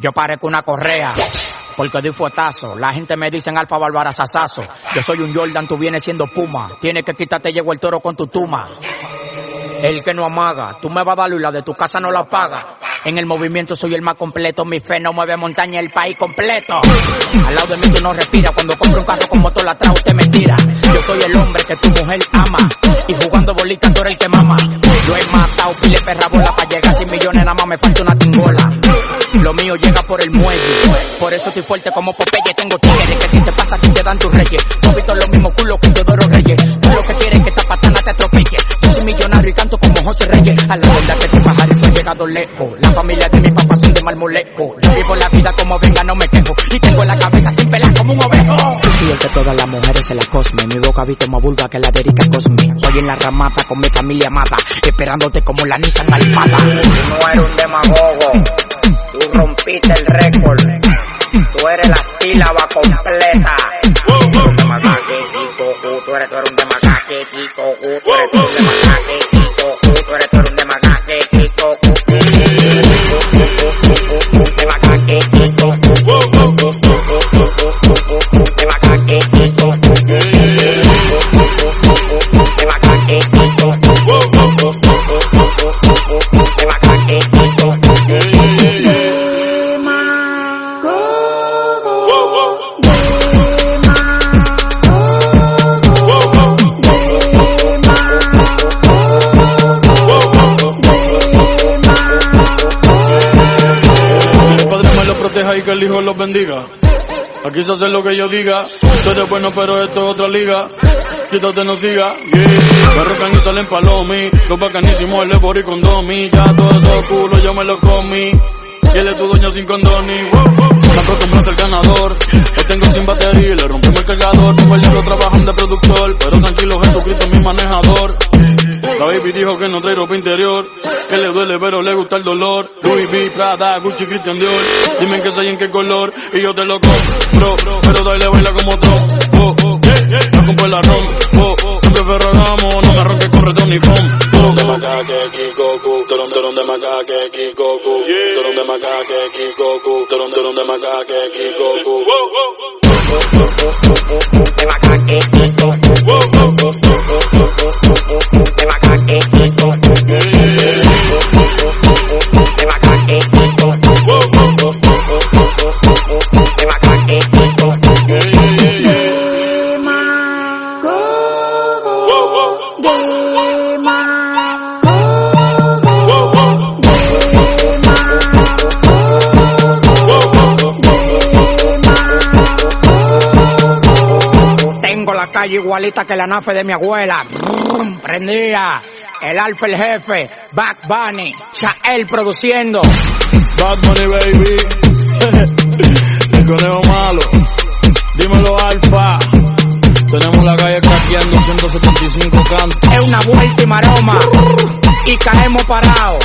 Yo parezco una correa. Porque di fuetazo. La gente me dicen alfa bárbara sasazo. Yo soy un Jordan, tú vienes siendo puma. Tienes que quitarte, llegó el toro con tu tuma. El que no amaga, tú me vas a dar y la de tu casa no la paga. En el movimiento soy el más completo, mi fe no mueve montaña, el país completo. Al lado de mí tú no respiras, cuando compro un carro con motor atrás usted me tira. Yo soy el hombre que tu mujer ama, y jugando bolitas tú eres el que mama. Yo he matado pile perra bola para llegar a 100 millones, nada más me falta una tingola. Lo mío llega por el muelle, por eso estoy fuerte como Popeye, tengo tigres que si te pasa aquí te dan tus reyes. No visto los mismos culos que Teodoro Reyes, tú lo que quieres es que esta patana te atropelle. Yo soy millonario y canto como José Reyes, a la verdad que este pajarito he llegado lejos. La familia de mi papá son de marmolejo, yo vivo la vida como venga, no me quejo, y tengo la cabeza sin pelar como un ovejo. Yo soy el que todas las mujeres se la cosme, mi boca visto más vulga que la de Erika Cosme. Estoy en la ramata con mi familia amada, esperándote como la Nissan Almada. No eres un demagogo, rompiste el récord, tú eres la sílaba completa. Tú eres un Kiko, tú eres, un Kiko, tú eres, un demagogue, que el hijo los bendiga. Aquí se hace lo que yo diga. Tú eres bueno, pero esto es otra liga. Quítate, no siga. Yeah. Me rocan y salen palomi. Los bacanísimos, el Ebori con Domi. Ya todos esos culos yo me los comí. Y él es tu dueño sin condoni. Me acostumbraste al ganador. Lo tengo sin batería le rompimos el cargador. Tengo el diablo trabajando de productor. Pero tranquilo, Jesucristo es mi manejador. La baby dijo que no trae ropa interior, que le duele pero le gusta el dolor. Louis V, Prada, Gucci, Christian Dior. Dime que soy en qué color y yo te lo compro. Pero dale baila como Trump. Oh, oh, la compro el arroz. Oh, siempre ferragamo, no me ronques con retón ni. Oh, de macaque, Kikoku, toron, toron de macaque, Kikoku, toron de macaque, Kikoku, toron, toron de macaque, Kikoku. Calle igualita que la nafe de mi abuela. Prendía. El alfa, el jefe. Back Bunny. Chael produciendo. Bad Bunny Baby. el conejo malo. Dímelo, Alfa. Tenemos la calle craqueando 175 cantos. Es una vuelta y maroma. Y caemos parados.